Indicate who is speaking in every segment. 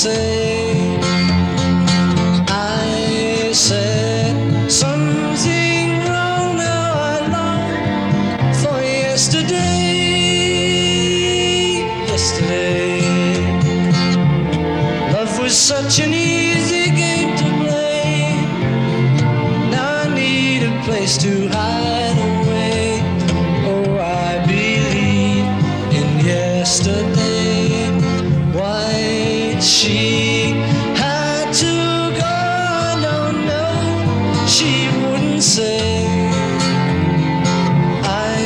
Speaker 1: say. I said something wrong. Now I long for yesterday. Yesterday. Love was such an easy game to play. Now I need a place to hide she had to go. No, no, she wouldn't say. I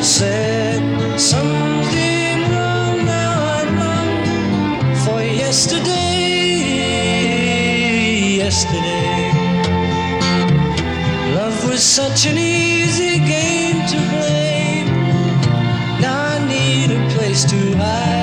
Speaker 1: said something wrong. Now I'm for yesterday. Yesterday, love was such an easy game to play. Now I need a place to hide.